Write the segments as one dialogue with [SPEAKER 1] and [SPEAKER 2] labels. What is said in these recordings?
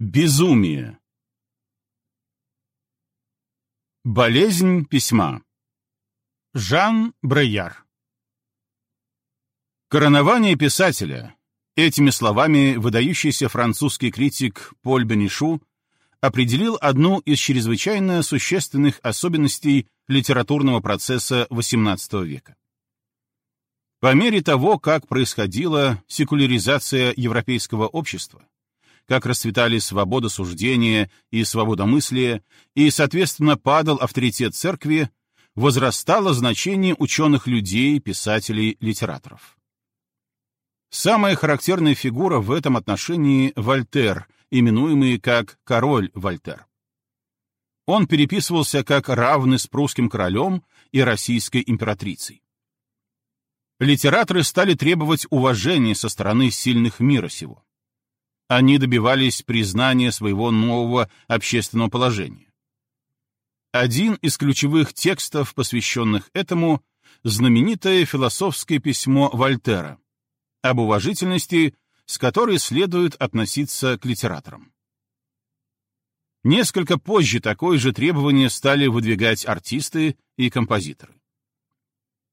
[SPEAKER 1] Безумие. Болезнь письма. Жан Бреяр. Коронование писателя. Этими словами выдающийся французский критик Поль Бенишу определил одну из чрезвычайно существенных особенностей литературного процесса XVIII века. По мере того, как происходила секуляризация европейского общества, как расцветали свобода суждения и свободомыслия, и, соответственно, падал авторитет церкви, возрастало значение ученых людей, писателей, литераторов. Самая характерная фигура в этом отношении — Вольтер, именуемый как «король Вольтер». Он переписывался как равный с прусским королем и российской императрицей. Литераторы стали требовать уважения со стороны сильных мира сего они добивались признания своего нового общественного положения. Один из ключевых текстов, посвященных этому, знаменитое философское письмо Вольтера об уважительности, с которой следует относиться к литераторам. Несколько позже такое же требование стали выдвигать артисты и композиторы.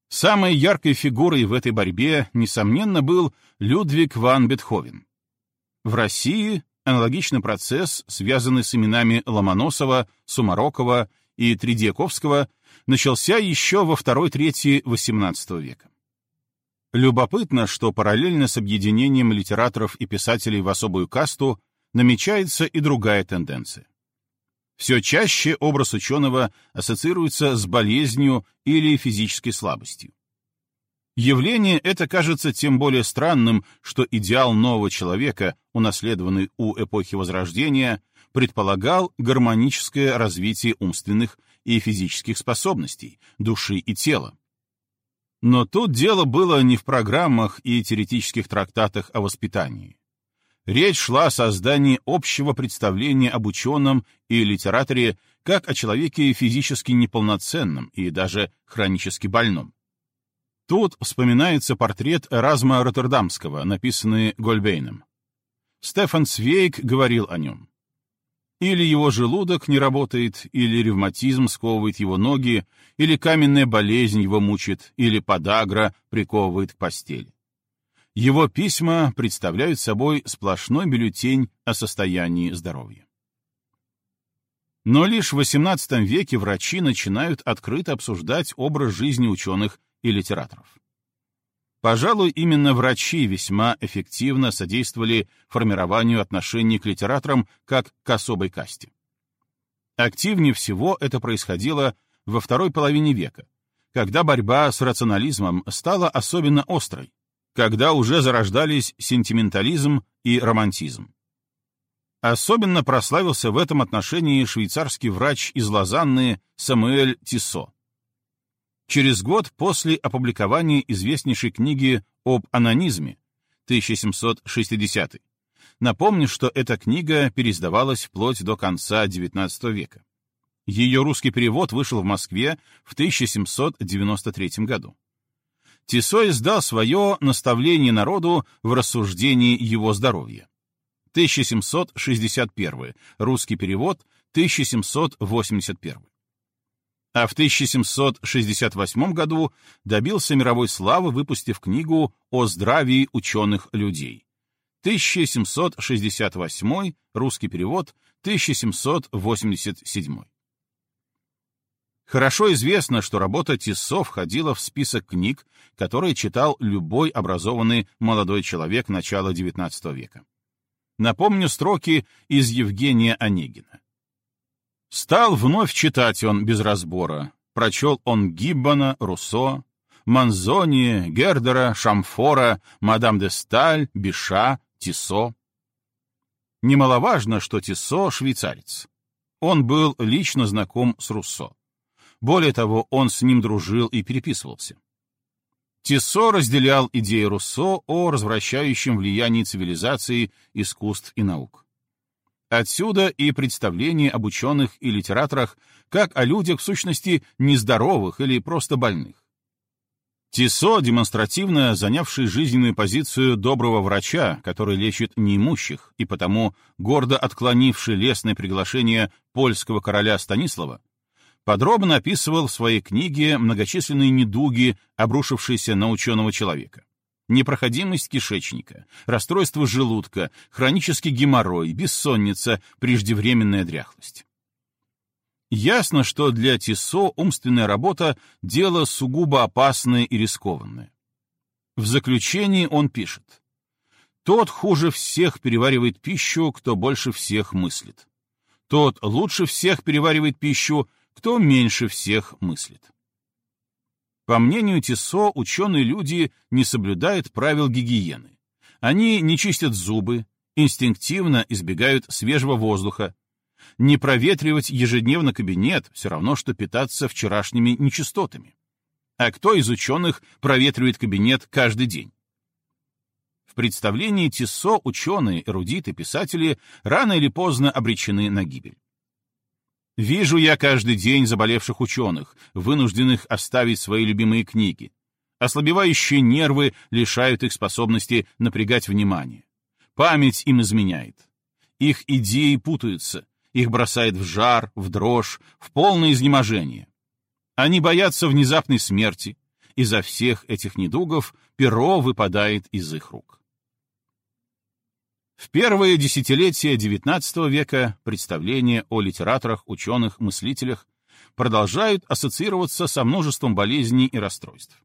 [SPEAKER 1] Самой яркой фигурой в этой борьбе, несомненно, был Людвиг ван Бетховен. В России аналогичный процесс, связанный с именами Ломоносова, Сумарокова и Тредьяковского, начался еще во второй трети XVIII века. Любопытно, что параллельно с объединением литераторов и писателей в особую касту намечается и другая тенденция. Все чаще образ ученого ассоциируется с болезнью или физической слабостью. Явление это кажется тем более странным, что идеал нового человека, унаследованный у эпохи Возрождения, предполагал гармоническое развитие умственных и физических способностей, души и тела. Но тут дело было не в программах и теоретических трактатах о воспитании. Речь шла о создании общего представления об ученом и литераторе как о человеке физически неполноценном и даже хронически больном. Тут вспоминается портрет Эразма Роттердамского, написанный Гольбейном. Стефан Цвейк говорил о нем. Или его желудок не работает, или ревматизм сковывает его ноги, или каменная болезнь его мучит, или подагра приковывает к постели. Его письма представляют собой сплошной бюллетень о состоянии здоровья. Но лишь в XVIII веке врачи начинают открыто обсуждать образ жизни ученых и литераторов. Пожалуй, именно врачи весьма эффективно содействовали формированию отношений к литераторам как к особой касте. Активнее всего это происходило во второй половине века, когда борьба с рационализмом стала особенно острой, когда уже зарождались сентиментализм и романтизм. Особенно прославился в этом отношении швейцарский врач из Лозанны Самуэль Тиссо. Через год после опубликования известнейшей книги об анонизме 1760 Напомню, что эта книга переиздавалась вплоть до конца XIX века. Ее русский перевод вышел в Москве в 1793 году. Тисо издал свое наставление народу в рассуждении его здоровья. 1761, русский перевод 1781 а в 1768 году добился мировой славы, выпустив книгу о здравии ученых людей. 1768, русский перевод, 1787. Хорошо известно, что работа Тиссо входила в список книг, которые читал любой образованный молодой человек начала XIX века. Напомню строки из Евгения Онегина. Стал вновь читать он без разбора. Прочел он Гиббона, Руссо, Манзони, Гердера, Шамфора, Мадам де Сталь, Биша, Тисо. Немаловажно, что Тисо — швейцарец. Он был лично знаком с Руссо. Более того, он с ним дружил и переписывался. Тисо разделял идеи Руссо о развращающем влиянии цивилизации, искусств и наук. Отсюда и представление об ученых и литераторах как о людях, в сущности, нездоровых или просто больных. Тисо, демонстративно занявший жизненную позицию доброго врача, который лечит неимущих, и потому гордо отклонивший лестное приглашение польского короля Станислава, подробно описывал в своей книге многочисленные недуги, обрушившиеся на ученого человека. Непроходимость кишечника, расстройство желудка, хронический геморрой, бессонница, преждевременная дряхлость. Ясно, что для Тисо умственная работа — дело сугубо опасное и рискованное. В заключении он пишет. Тот хуже всех переваривает пищу, кто больше всех мыслит. Тот лучше всех переваривает пищу, кто меньше всех мыслит. По мнению Тисо, ученые люди не соблюдают правил гигиены. Они не чистят зубы, инстинктивно избегают свежего воздуха, не проветривать ежедневно кабинет все равно, что питаться вчерашними нечистотами. А кто из ученых проветривает кабинет каждый день? В представлении Тиссо ученые, эрудиты, писатели рано или поздно обречены на гибель. Вижу я каждый день заболевших ученых, вынужденных оставить свои любимые книги. Ослабевающие нервы лишают их способности напрягать внимание. Память им изменяет. Их идеи путаются, их бросает в жар, в дрожь, в полное изнеможение. Они боятся внезапной смерти. Из-за всех этих недугов перо выпадает из их рук. В первые десятилетия XIX века представления о литераторах, ученых, мыслителях продолжают ассоциироваться со множеством болезней и расстройств.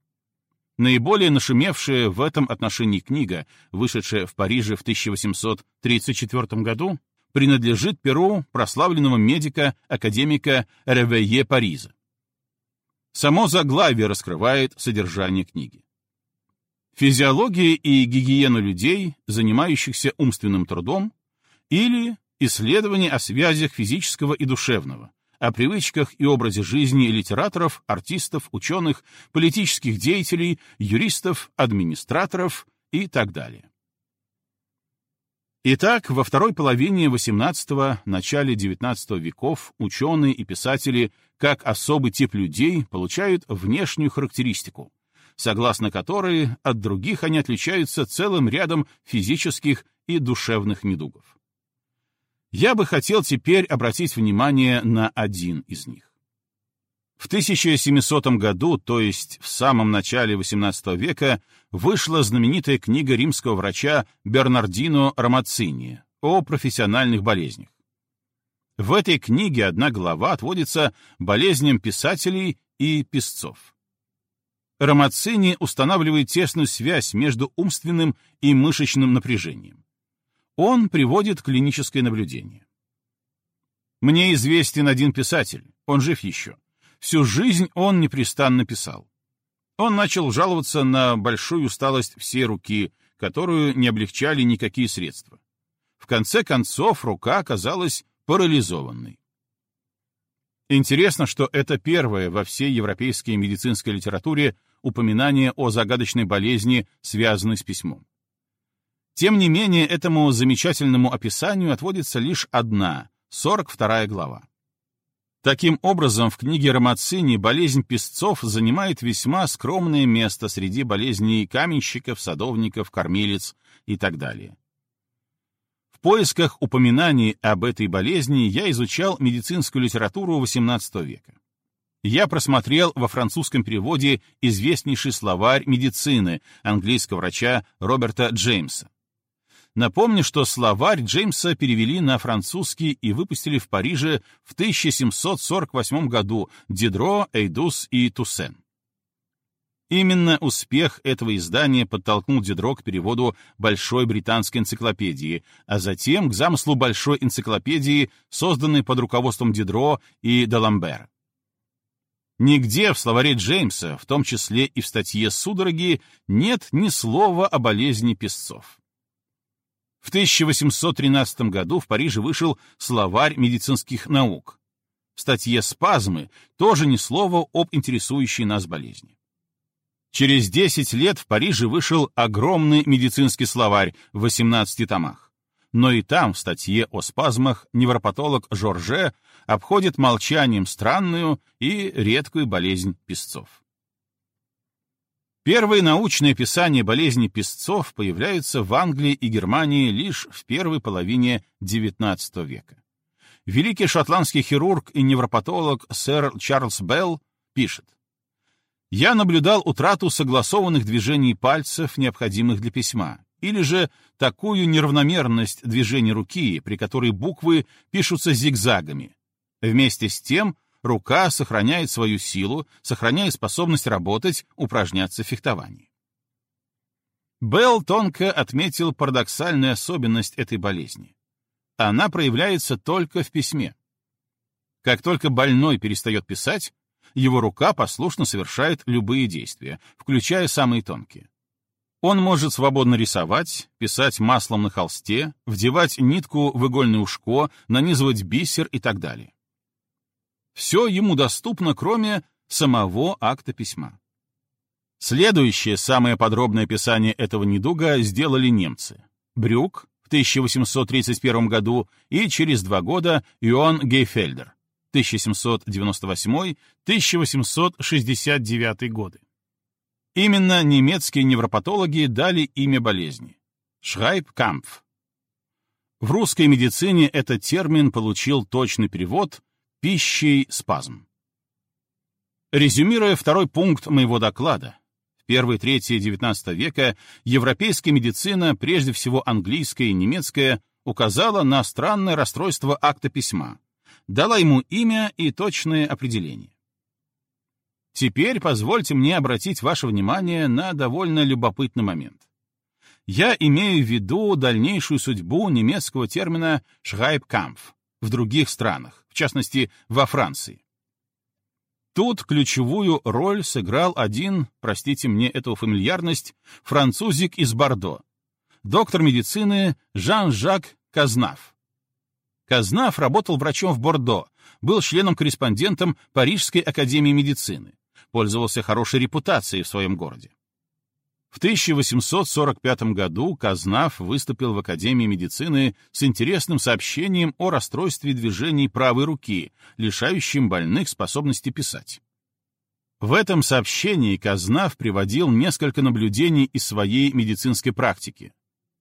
[SPEAKER 1] Наиболее нашумевшая в этом отношении книга, вышедшая в Париже в 1834 году, принадлежит перу прославленного медика, академика Ревее Париза. Само заглавие раскрывает содержание книги. Физиология и гигиена людей, занимающихся умственным трудом, или исследование о связях физического и душевного, о привычках и образе жизни литераторов, артистов, ученых, политических деятелей, юристов, администраторов и так далее. Итак, во второй половине XVIII – начале XIX веков ученые и писатели, как особый тип людей, получают внешнюю характеристику, согласно которой от других они отличаются целым рядом физических и душевных недугов. Я бы хотел теперь обратить внимание на один из них. В 1700 году, то есть в самом начале XVIII века, вышла знаменитая книга римского врача Бернардино Ромацини о профессиональных болезнях. В этой книге одна глава отводится болезням писателей и писцов. Ромацини устанавливает тесную связь между умственным и мышечным напряжением. Он приводит клиническое наблюдение. Мне известен один писатель, он жив еще Всю жизнь он непрестанно писал. Он начал жаловаться на большую усталость всей руки, которую не облегчали никакие средства. В конце концов, рука оказалась парализованной. Интересно, что это первое во всей европейской медицинской литературе упоминание о загадочной болезни, связанной с письмом. Тем не менее, этому замечательному описанию отводится лишь одна, 42 глава. Таким образом, в книге Ромацини болезнь песцов занимает весьма скромное место среди болезней каменщиков, садовников, кормилец и так далее. В поисках упоминаний об этой болезни я изучал медицинскую литературу XVIII века. Я просмотрел во французском переводе известнейший словарь медицины английского врача Роберта Джеймса. Напомню, что словарь Джеймса перевели на французский и выпустили в Париже в 1748 году Дидро, Эйдус и Туссен. Именно успех этого издания подтолкнул Дидро к переводу Большой британской энциклопедии, а затем к замыслу Большой энциклопедии, созданной под руководством Дидро и Даламбера. Нигде в словаре Джеймса, в том числе и в статье «Судороги», нет ни слова о болезни песцов. В 1813 году в Париже вышел словарь медицинских наук. В статье «Спазмы» тоже ни слова об интересующей нас болезни. Через 10 лет в Париже вышел огромный медицинский словарь в 18 томах. Но и там, в статье о спазмах, невропатолог Жорже обходит молчанием странную и редкую болезнь песцов. Первые научные описания болезни песцов появляются в Англии и Германии лишь в первой половине XIX века. Великий шотландский хирург и невропатолог сэр Чарльз Белл пишет. «Я наблюдал утрату согласованных движений пальцев, необходимых для письма, или же такую неравномерность движения руки, при которой буквы пишутся зигзагами. Вместе с тем рука сохраняет свою силу, сохраняя способность работать, упражняться в фехтовании. Белл тонко отметил парадоксальную особенность этой болезни. Она проявляется только в письме. Как только больной перестает писать, его рука послушно совершает любые действия, включая самые тонкие. Он может свободно рисовать, писать маслом на холсте, вдевать нитку в игольное ушко, нанизывать бисер и так далее. Все ему доступно, кроме самого акта письма. Следующее, самое подробное описание этого недуга сделали немцы. Брюк в 1831 году и через два года Иоанн Гейфельдер 1798-1869 годы. Именно немецкие невропатологи дали имя болезни — Шрайбкампф. В русской медицине этот термин получил точный перевод Пищей спазм. Резюмируя второй пункт моего доклада, в первой трети XIX века европейская медицина, прежде всего английская и немецкая, указала на странное расстройство акта письма, дала ему имя и точное определение. Теперь позвольте мне обратить ваше внимание на довольно любопытный момент. Я имею в виду дальнейшую судьбу немецкого термина «Schreibkampf», в других странах, в частности, во Франции. Тут ключевую роль сыграл один, простите мне эту фамильярность, французик из Бордо, доктор медицины Жан-Жак Казнав. Казнав работал врачом в Бордо, был членом-корреспондентом Парижской академии медицины, пользовался хорошей репутацией в своем городе. В 1845 году Казнав выступил в Академии медицины с интересным сообщением о расстройстве движений правой руки, лишающем больных способности писать. В этом сообщении Казнав приводил несколько наблюдений из своей медицинской практики.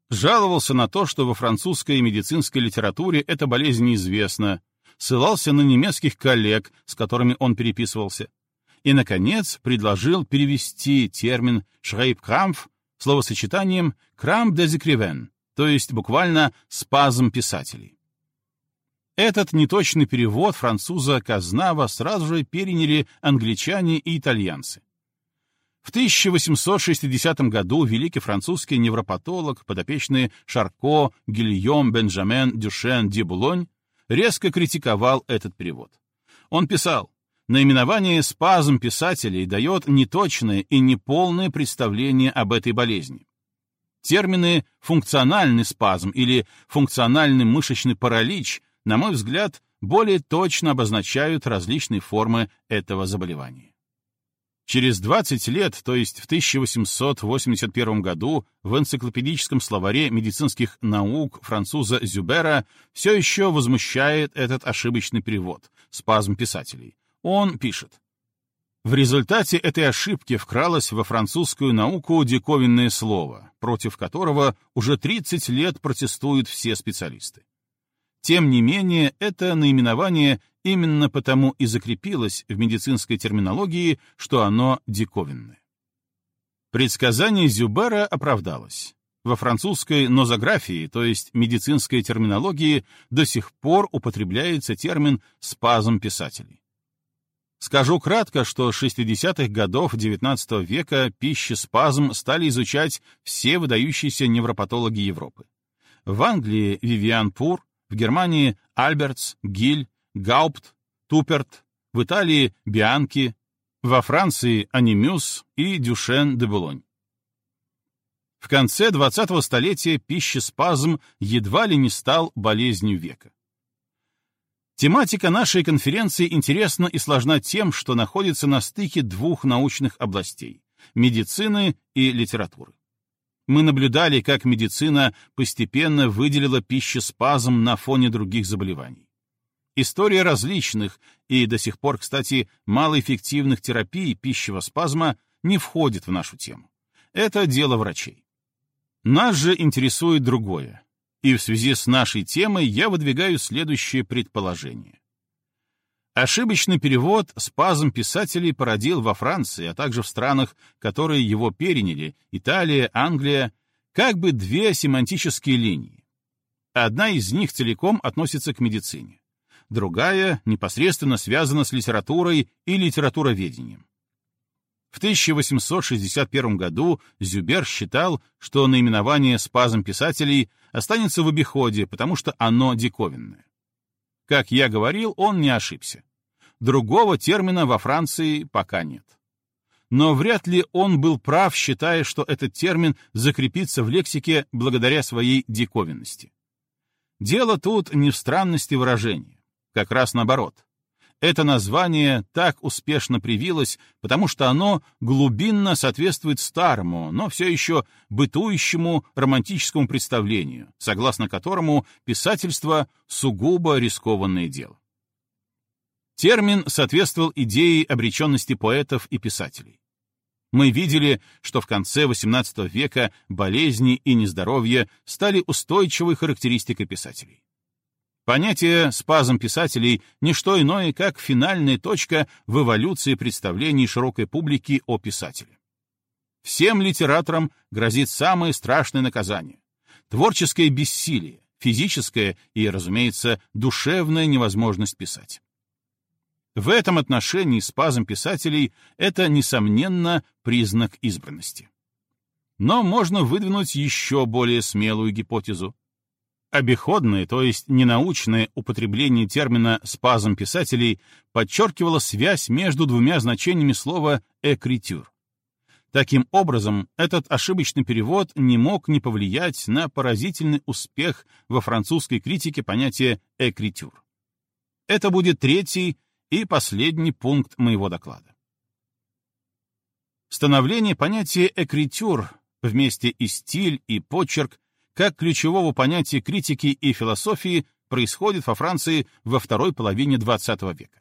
[SPEAKER 1] Жаловался на то, что во французской медицинской литературе эта болезнь неизвестна, ссылался на немецких коллег, с которыми он переписывался, и, наконец, предложил перевести термин «шрейбкрамф» словосочетанием «крам дезекривен», то есть буквально «спазм писателей». Этот неточный перевод француза Казнава сразу же переняли англичане и итальянцы. В 1860 году великий французский невропатолог, подопечный Шарко Гильем Бенджамен Дюшен Дебулонь, резко критиковал этот перевод. Он писал, Наименование спазм писателей дает неточное и неполное представление об этой болезни. Термины «функциональный спазм» или «функциональный мышечный паралич», на мой взгляд, более точно обозначают различные формы этого заболевания. Через 20 лет, то есть в 1881 году, в энциклопедическом словаре медицинских наук француза Зюбера все еще возмущает этот ошибочный перевод — спазм писателей. Он пишет. В результате этой ошибки вкралось во французскую науку диковинное слово, против которого уже 30 лет протестуют все специалисты. Тем не менее, это наименование именно потому и закрепилось в медицинской терминологии, что оно диковинное. Предсказание Зюбера оправдалось. Во французской нозографии, то есть медицинской терминологии, до сих пор употребляется термин «спазм писателей». Скажу кратко, что с 60-х годов XIX века пищеспазм стали изучать все выдающиеся невропатологи Европы. В Англии Вивиан Пур, в Германии Альбертс, Гиль, Гаупт, Туперт, в Италии Бианки, во Франции Анимюс и Дюшен де Булонь. В конце 20-го столетия пищеспазм едва ли не стал болезнью века. Тематика нашей конференции интересна и сложна тем, что находится на стыке двух научных областей — медицины и литературы. Мы наблюдали, как медицина постепенно выделила пищеспазм на фоне других заболеваний. История различных и до сих пор, кстати, малоэффективных терапий пищевого спазма не входит в нашу тему. Это дело врачей. Нас же интересует другое. И в связи с нашей темой я выдвигаю следующее предположение. Ошибочный перевод спазм писателей породил во Франции, а также в странах, которые его переняли, Италия, Англия, как бы две семантические линии. Одна из них целиком относится к медицине, другая непосредственно связана с литературой и литературоведением. В 1861 году Зюбер считал, что наименование спазм писателей останется в обиходе, потому что оно диковинное. Как я говорил, он не ошибся. Другого термина во Франции пока нет. Но вряд ли он был прав, считая, что этот термин закрепится в лексике благодаря своей диковинности. Дело тут не в странности выражения, как раз наоборот. Это название так успешно привилось, потому что оно глубинно соответствует старому, но все еще бытующему романтическому представлению, согласно которому писательство — сугубо рискованное дело. Термин соответствовал идее обреченности поэтов и писателей. Мы видели, что в конце XVIII века болезни и нездоровье стали устойчивой характеристикой писателей. Понятие спазм писателей — не что иное, как финальная точка в эволюции представлений широкой публики о писателе. Всем литераторам грозит самое страшное наказание — творческое бессилие, физическое и, разумеется, душевная невозможность писать. В этом отношении спазм писателей — это, несомненно, признак избранности. Но можно выдвинуть еще более смелую гипотезу. Обиходное, то есть ненаучное употребление термина «спазм писателей» подчеркивало связь между двумя значениями слова «экритюр». Таким образом, этот ошибочный перевод не мог не повлиять на поразительный успех во французской критике понятия «экритюр». Это будет третий и последний пункт моего доклада. Становление понятия «экритюр» вместе и стиль, и почерк как ключевого понятия критики и философии происходит во Франции во второй половине XX века.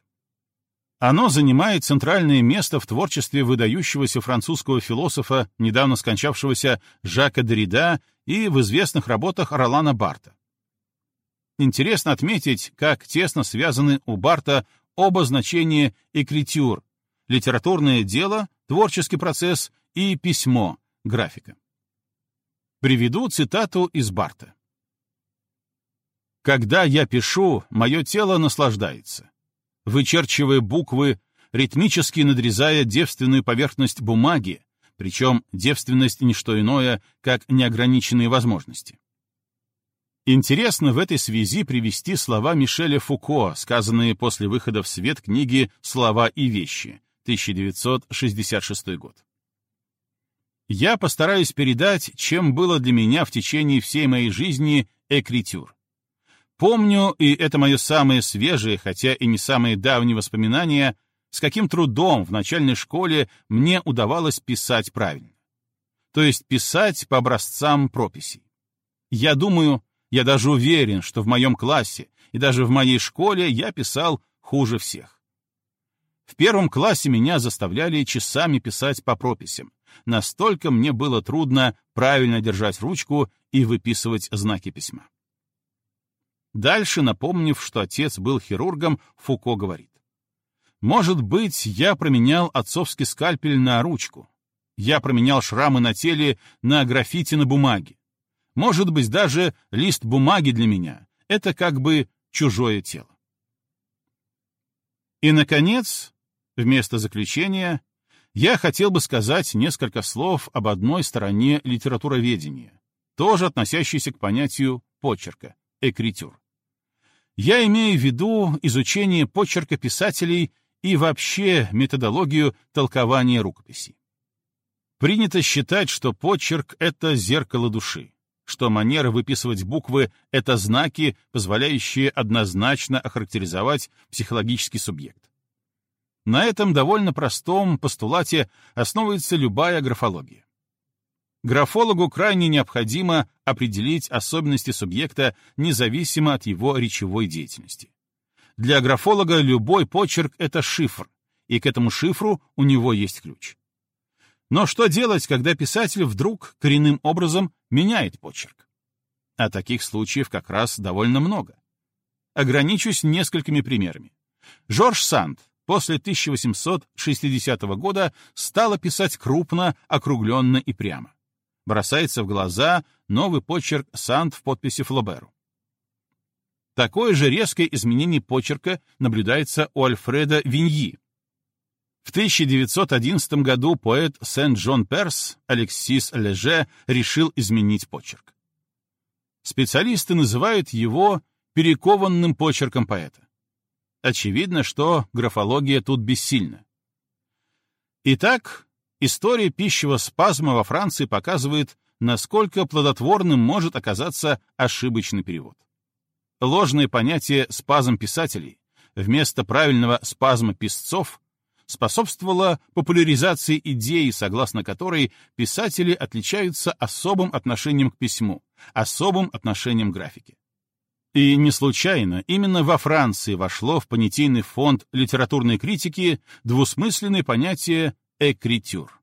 [SPEAKER 1] Оно занимает центральное место в творчестве выдающегося французского философа, недавно скончавшегося Жака Деррида и в известных работах Ролана Барта. Интересно отметить, как тесно связаны у Барта оба значения «экритюр» — литературное дело, творческий процесс и письмо, графика. Приведу цитату из Барта. «Когда я пишу, мое тело наслаждается. Вычерчивая буквы, ритмически надрезая девственную поверхность бумаги, причем девственность — не что иное, как неограниченные возможности. Интересно в этой связи привести слова Мишеля Фуко, сказанные после выхода в свет книги «Слова и вещи», 1966 год. Я постараюсь передать, чем было для меня в течение всей моей жизни экритюр. Помню, и это мое самое свежее, хотя и не самое давнее воспоминание, с каким трудом в начальной школе мне удавалось писать правильно. То есть писать по образцам прописей. Я думаю, я даже уверен, что в моем классе и даже в моей школе я писал хуже всех. В первом классе меня заставляли часами писать по прописям, Настолько мне было трудно правильно держать ручку и выписывать знаки письма. Дальше, напомнив, что отец был хирургом, Фуко говорит. «Может быть, я променял отцовский скальпель на ручку. Я променял шрамы на теле на граффити на бумаге. Может быть, даже лист бумаги для меня — это как бы чужое тело». И, наконец, вместо заключения, я хотел бы сказать несколько слов об одной стороне литературоведения, тоже относящейся к понятию почерка, экритюр. Я имею в виду изучение почерка писателей и вообще методологию толкования рукописей. Принято считать, что почерк — это зеркало души, что манера выписывать буквы — это знаки, позволяющие однозначно охарактеризовать психологический субъект. На этом довольно простом постулате основывается любая графология. Графологу крайне необходимо определить особенности субъекта независимо от его речевой деятельности. Для графолога любой почерк — это шифр, и к этому шифру у него есть ключ. Но что делать, когда писатель вдруг коренным образом меняет почерк? А таких случаев как раз довольно много. Ограничусь несколькими примерами. Жорж Санд после 1860 года стала писать крупно, округленно и прямо. Бросается в глаза новый почерк Санд в подписи Флоберу. Такое же резкое изменение почерка наблюдается у Альфреда Виньи. В 1911 году поэт Сент-Джон Перс Алексис Леже решил изменить почерк. Специалисты называют его перекованным почерком поэта. Очевидно, что графология тут бессильна. Итак, история пищевого спазма во Франции показывает, насколько плодотворным может оказаться ошибочный перевод. Ложное понятие «спазм писателей» вместо правильного «спазма писцов» способствовало популяризации идеи, согласно которой писатели отличаются особым отношением к письму, особым отношением к графике. И не случайно именно во Франции вошло в понятийный фонд литературной критики двусмысленное понятие «экритюр».